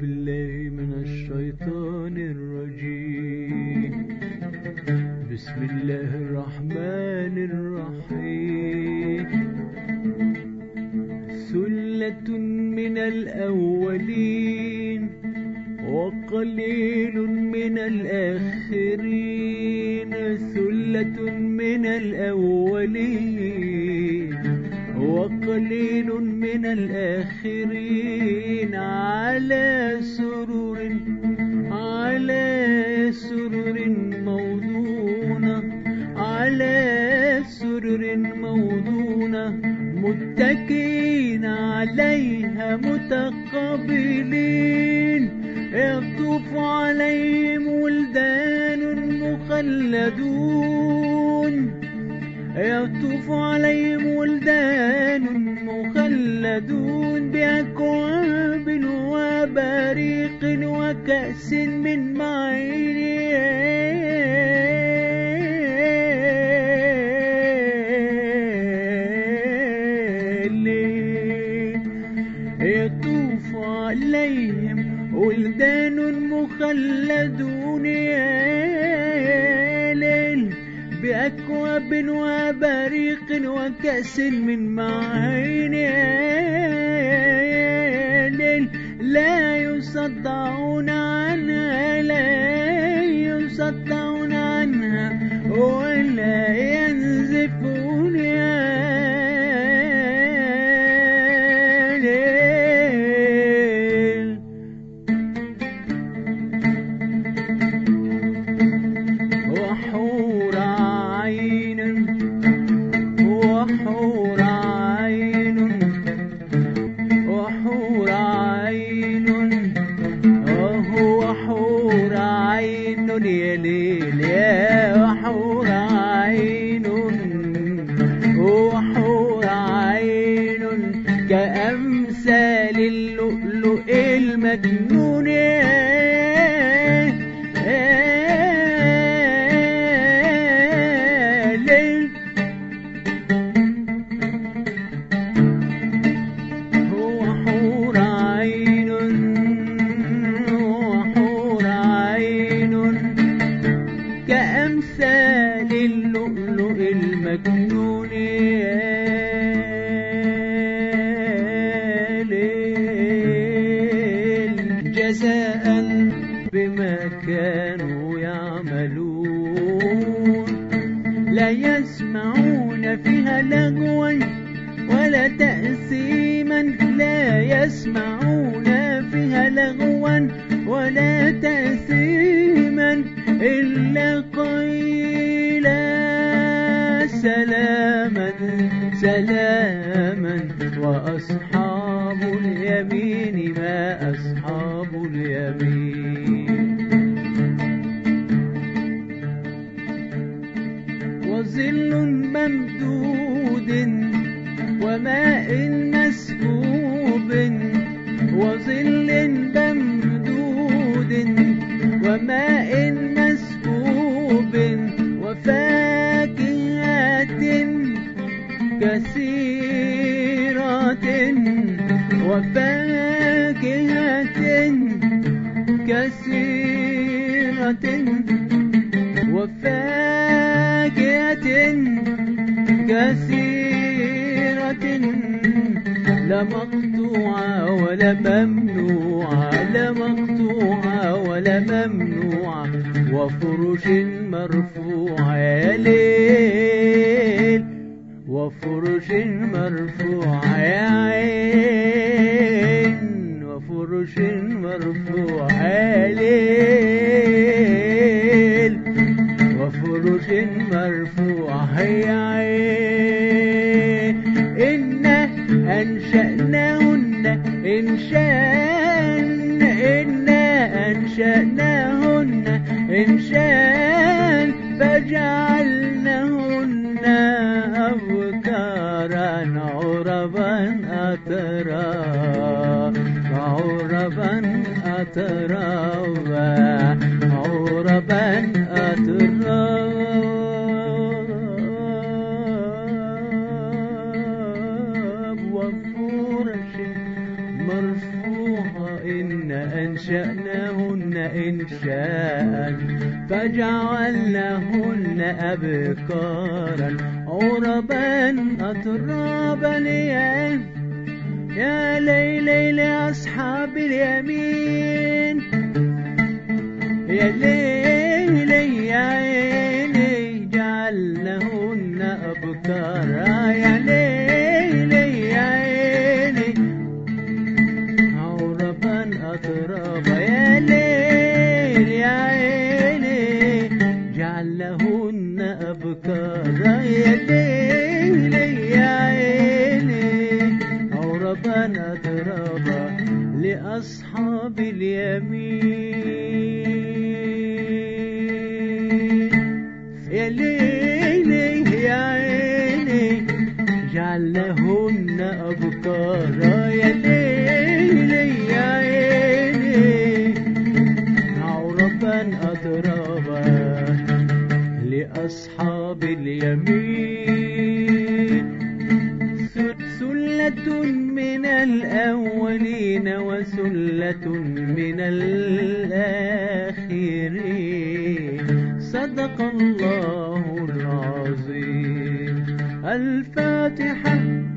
بالله من الشيطان الرجيم. بسم الله الرحمن الرحيم. ثلة من الأولين وقليل من الآخرين. ثلة من الأولين وقليل من الآخرين على سرر على سرر موضونة على سرر موضونة متكئين عليها متقابلين. يطوف عليهم ولدان مخلدون. يطوف وبريق وكأس من معين. يطوف عليهم ولدان مخلدون. يا ليل بأكواب وبريق وكأس من معين. لا يصدعون عنها لا يصدعون حور عين كأمثال اللؤلؤ المكنون يعملون. لا يسمعون فيها لغوا ولا تأثيما. لا يسمعون فيها لغوا ولا تأثيما إلا قيلا. سلاما سلاما. وأصحاب اليمين وفاكهة كثيرة لا مقطوعة ولا ممنوعة لا مقطوعة ولا ممنوعة وفرش مرفوعة يا ليل وفرش مرفوعة يا عين. أنشأناهن إنشاء إنا أنشأناهن إنشاء فجعلناهن أبكارا عربا أترابا. أنشأناهن إنشاء فجعلناهن أبكارا. عربا أترابا يا يا ليلي لأصحاب اليمين. يا ليلي ليلي يا عيني جعلهن أبكارا يا ليلي يا عيني عربا أترابا لأصحاب اليمين سلة من الأولين وسلة من الآخرين صدق الله العظيم. الفاتحة